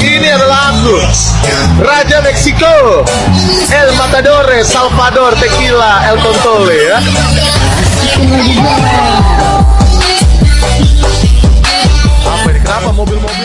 Ini adalah aku, Raja Meksiko, El Matador, Salvador, Tequila, El Tontole ya. Apa ini? Kenapa mobil-mobil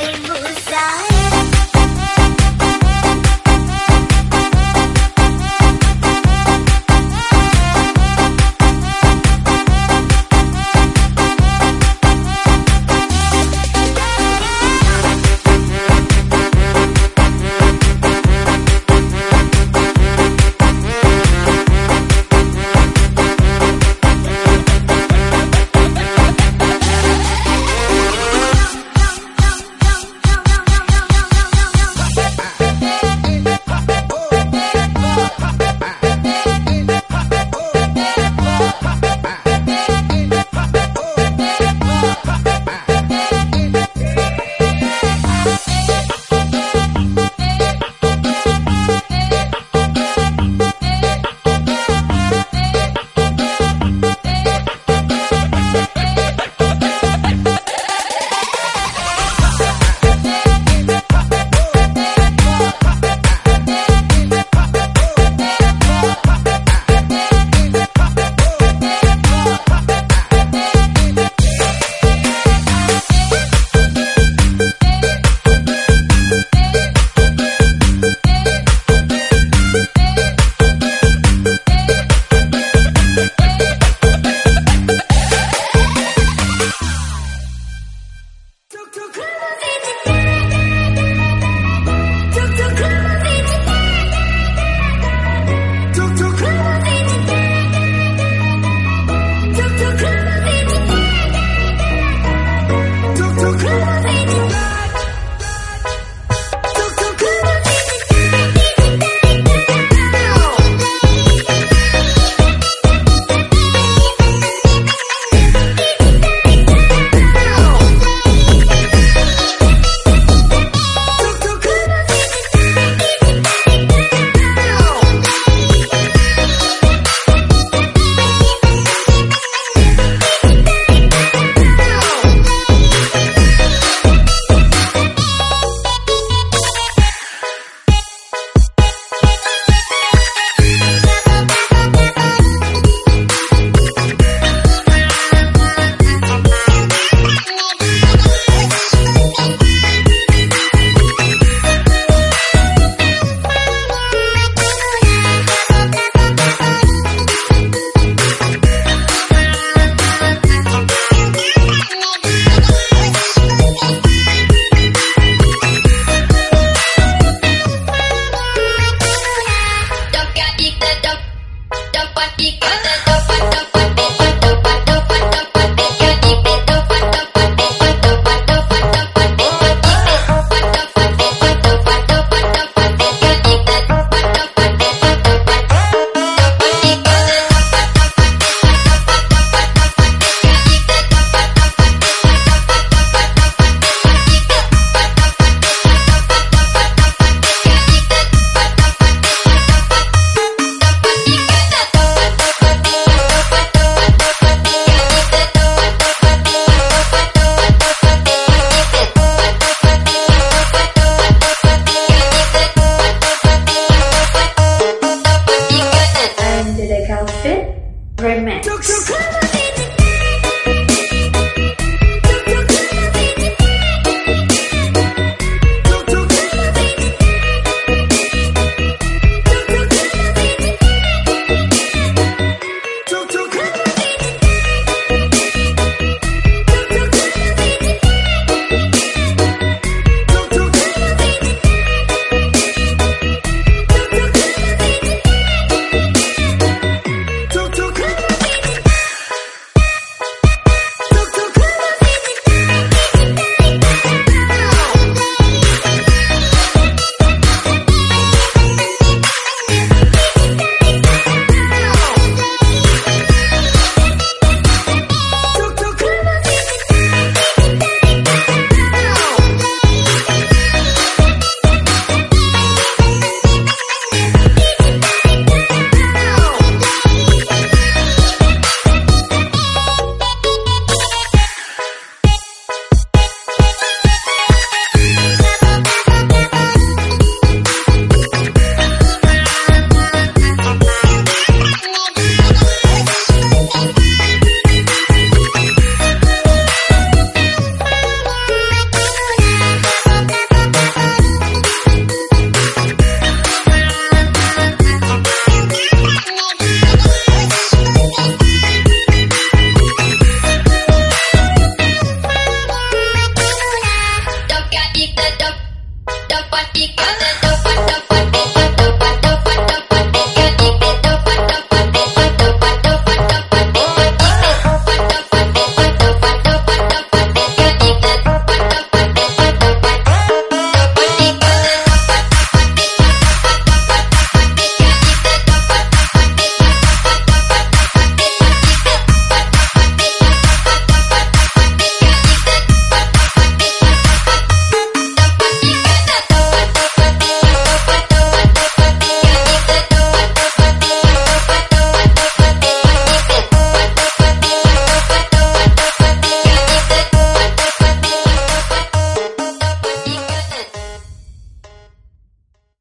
कोई गुस्सा है